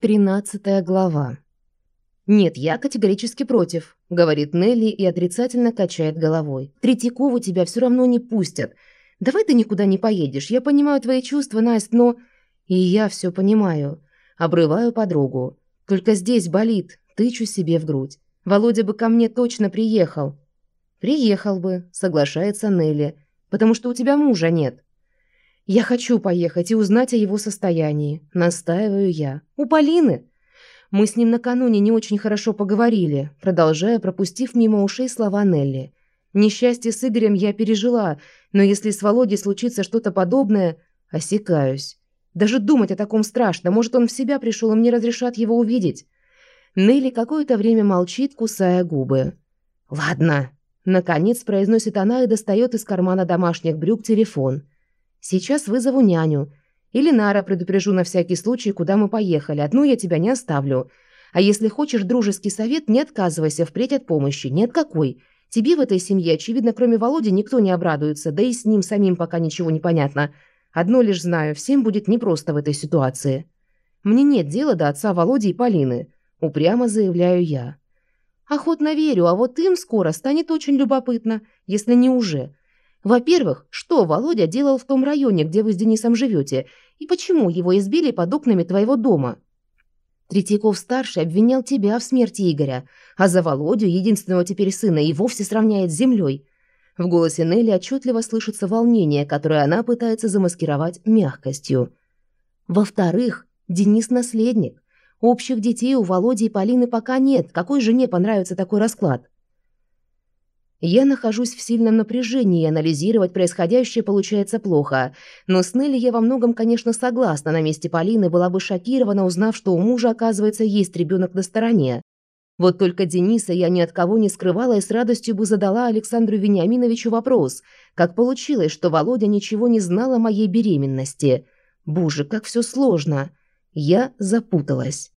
Тринадцатая глава. «Нет, я категорически против», – говорит Нелли и отрицательно качает головой. «Третьякову тебя все равно не пустят. Давай ты никуда не поедешь. Я понимаю твои чувства, Настя, но...» «И я все понимаю». Обрываю подругу. «Только здесь болит». Тычу себе в грудь. «Володя бы ко мне точно приехал». «Приехал бы», – соглашается Нелли. «Потому что у тебя мужа нет». «Я хочу поехать и узнать о его состоянии», – настаиваю я. «У Полины?» Мы с ним накануне не очень хорошо поговорили, продолжая пропустив мимо ушей слова Нелли. Несчастье с Игорем я пережила, но если с Володей случится что-то подобное, осекаюсь. Даже думать о таком страшно. Может, он в себя пришел, и мне разрешат его увидеть. Нелли какое-то время молчит, кусая губы. «Ладно», – наконец произносит она и достает из кармана домашних брюк телефон. Сейчас вызову няню. Или Нара предупрежу на всякий случай, куда мы поехали. Одну я тебя не оставлю. А если хочешь дружеский совет, не отказывайся впредь от помощи. Нет какой. Тебе в этой семье, очевидно, кроме Володи, никто не обрадуется, да и с ним самим пока ничего не понятно. Одно лишь знаю, всем будет непросто в этой ситуации. Мне нет дела до отца Володи и Полины, упрямо заявляю я. Охотно верю, а вот им скоро станет очень любопытно, если не уже. Во-первых, что Володя делал в том районе, где вы с Денисом живете, и почему его избили под окнами твоего дома? Третьяков-старший обвинял тебя в смерти Игоря, а за Володю, единственного теперь сына, и вовсе сравняет с землей. В голосе Нелли отчетливо слышится волнение, которое она пытается замаскировать мягкостью. Во-вторых, Денис – наследник. Общих детей у Володи и Полины пока нет. Какой жене понравится такой расклад? Я нахожусь в сильном напряжении, и анализировать происходящее получается плохо. Но с Нелли я во многом, конечно, согласна. На месте Полины была бы шокирована, узнав, что у мужа, оказывается, есть ребенок на стороне. Вот только Дениса я ни от кого не скрывала и с радостью бы задала Александру Вениаминовичу вопрос, как получилось, что Володя ничего не знал о моей беременности. Боже, как все сложно. Я запуталась.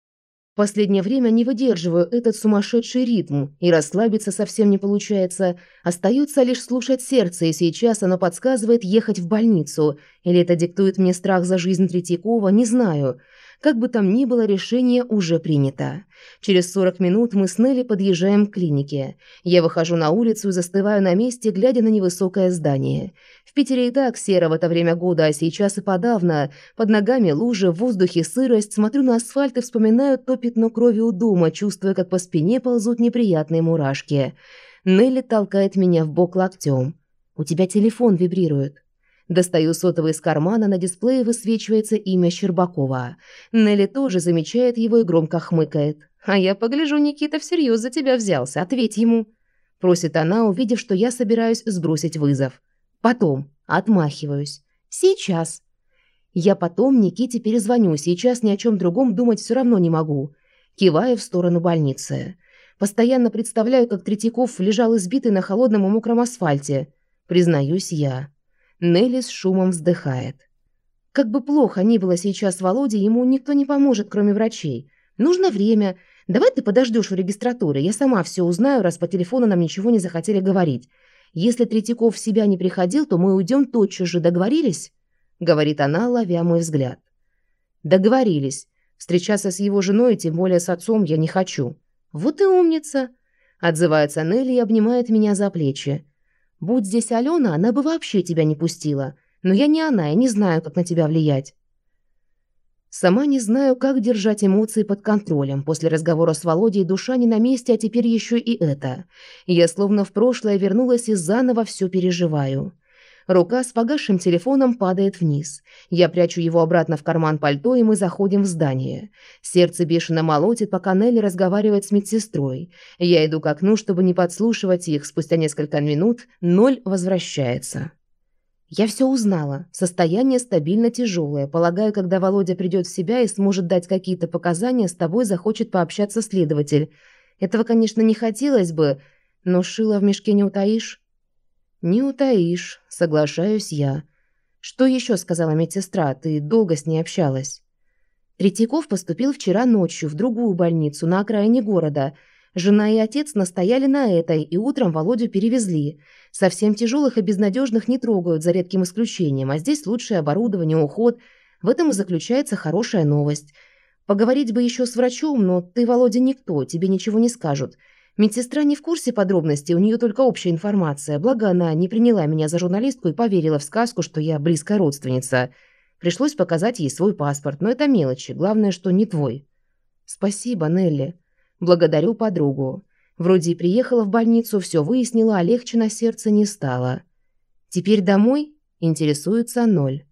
Последнее время не выдерживаю этот сумасшедший ритм, и расслабиться совсем не получается. Остается лишь слушать сердце, и сейчас оно подсказывает ехать в больницу. Или это диктует мне страх за жизнь Третьякова, не знаю. Как бы там ни было, решение уже принято. Через 40 минут мы с Нелли подъезжаем к клинике. Я выхожу на улицу и застываю на месте, глядя на невысокое здание. В Питере и так серо в это время года, а сейчас и подавно. Под ногами лужи, в воздухе сырость. Смотрю на асфальт и вспоминаю то пятно крови у дома, чувствуя, как по спине ползут неприятные мурашки. Нелли толкает меня в бок локтем. «У тебя телефон вибрирует». Достаю сотовый из кармана, на дисплее высвечивается имя Щербакова. Нелли тоже замечает его и громко хмыкает. «А я погляжу, Никита всерьез за тебя взялся. Ответь ему». Просит она, увидев, что я собираюсь сбросить вызов. Потом. Отмахиваюсь. Сейчас. Я потом Никите перезвоню. Сейчас ни о чем другом думать все равно не могу. Киваю в сторону больницы. Постоянно представляю, как Третьяков лежал избитый на холодном и мокром асфальте. Признаюсь я. Нелли с шумом вздыхает. Как бы плохо ни было сейчас Володе, ему никто не поможет, кроме врачей. Нужно время. Давай ты подождешь в регистратуре, я сама все узнаю, раз по телефону нам ничего не захотели говорить. Если Третьяков в себя не приходил, то мы уйдем тотчас же, договорились?» Говорит она, ловя мой взгляд. «Договорились. Встречаться с его женой, тем более с отцом, я не хочу». «Вот и умница!» Отзывается Нелли и обнимает меня за плечи. Будь здесь Алена, она бы вообще тебя не пустила. Но я не она, и не знаю, как на тебя влиять. Сама не знаю, как держать эмоции под контролем. После разговора с Володей душа не на месте, а теперь еще и это. Я словно в прошлое вернулась и заново все переживаю. Рука с погасшим телефоном падает вниз. Я прячу его обратно в карман пальто, и мы заходим в здание. Сердце бешено молотит, пока Нелли разговаривает с медсестрой. Я иду к окну, чтобы не подслушивать их. Спустя несколько минут ноль возвращается. Я все узнала. Состояние стабильно тяжелое. Полагаю, когда Володя придет в себя и сможет дать какие-то показания, с тобой захочет пообщаться следователь. Этого, конечно, не хотелось бы, но шило в мешке не утаишь. «Не утаишь», — соглашаюсь я. «Что еще сказала медсестра? Ты долго с ней общалась?» Третьяков поступил вчера ночью в другую больницу на окраине города. Жена и отец настояли на этой, и утром Володю перевезли. Совсем тяжелых и безнадежных не трогают, за редким исключением, а здесь лучшее оборудование, уход. В этом и заключается хорошая новость. Поговорить бы еще с врачом, но ты, Володя, никто, тебе ничего не скажут. Медсестра не в курсе подробностей, у нее только общая информация, благо она не приняла меня за журналистку и поверила в сказку, что я близкая родственница. Пришлось показать ей свой паспорт, но это мелочи, главное, что не твой. Спасибо, Нелли. Благодарю подругу. Вроде и приехала в больницу, все выяснила, а легче на сердце не стало. Теперь домой? Интересуется ноль.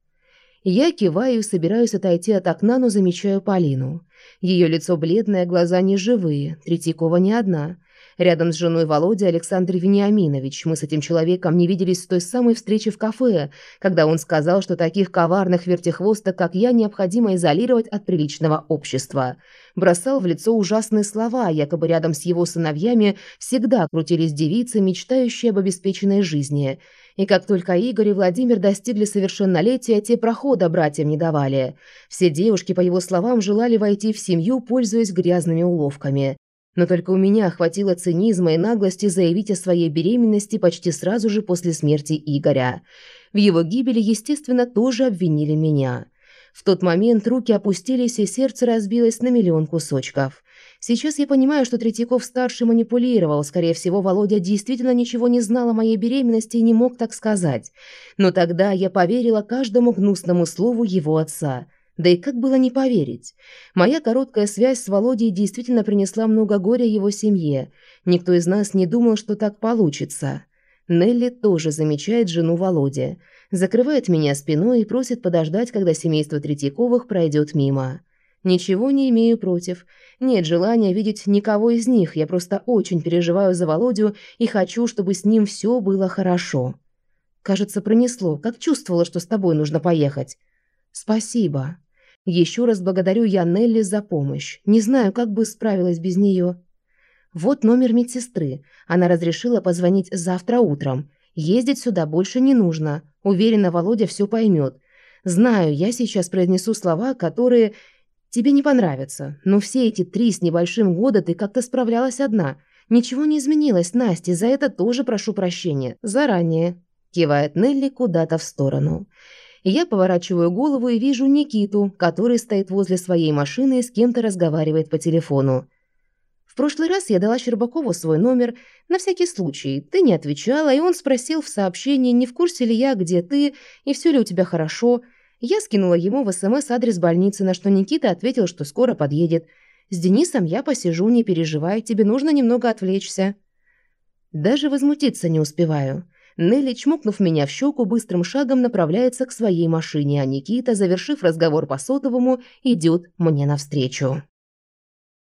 Я киваю и собираюсь отойти от окна, но замечаю Полину. Ее лицо бледное, глаза неживые. Третьякова не одна. Рядом с женой Володя Александр Вениаминович. Мы с этим человеком не виделись с той самой встречи в кафе, когда он сказал, что таких коварных вертихвосток, как я, необходимо изолировать от приличного общества. Бросал в лицо ужасные слова, якобы рядом с его сыновьями всегда крутились девицы, мечтающие об обеспеченной жизни. И как только Игорь и Владимир достигли совершеннолетия, те прохода братьям не давали. Все девушки, по его словам, желали войти в семью, пользуясь грязными уловками. Но только у меня хватило цинизма и наглости заявить о своей беременности почти сразу же после смерти Игоря. В его гибели, естественно, тоже обвинили меня. В тот момент руки опустились, и сердце разбилось на миллион кусочков. Сейчас я понимаю, что Третьяков-старший манипулировал. Скорее всего, Володя действительно ничего не знал о моей беременности и не мог так сказать. Но тогда я поверила каждому гнусному слову его отца – да и как было не поверить? Моя короткая связь с Володей действительно принесла много горя его семье. Никто из нас не думал, что так получится. Нелли тоже замечает жену Володи. Закрывает меня спиной и просит подождать, когда семейство Третьяковых пройдет мимо. Ничего не имею против. Нет желания видеть никого из них. Я просто очень переживаю за Володю и хочу, чтобы с ним все было хорошо. Кажется, пронесло. Как чувствовала, что с тобой нужно поехать. Спасибо. Еще раз благодарю я Нелли за помощь. Не знаю, как бы справилась без нее. Вот номер медсестры. Она разрешила позвонить завтра утром. Ездить сюда больше не нужно. Уверена, Володя все поймет. Знаю, я сейчас произнесу слова, которые тебе не понравятся. Но все эти три с небольшим года ты как-то справлялась одна. Ничего не изменилось, Настя, за это тоже прошу прощения. Заранее. Кивает Нелли куда-то в сторону. Я поворачиваю голову и вижу Никиту, который стоит возле своей машины и с кем-то разговаривает по телефону. В прошлый раз я дала Щербакову свой номер на всякий случай. Ты не отвечала, и он спросил в сообщении, не в курсе ли я, где ты, и все ли у тебя хорошо. Я скинула ему в СМС адрес больницы, на что Никита ответил, что скоро подъедет. С Денисом я посижу, не переживай, тебе нужно немного отвлечься. Даже возмутиться не успеваю. Нелли, чмокнув меня в щеку, быстрым шагом направляется к своей машине, а Никита, завершив разговор по сотовому, идет мне навстречу.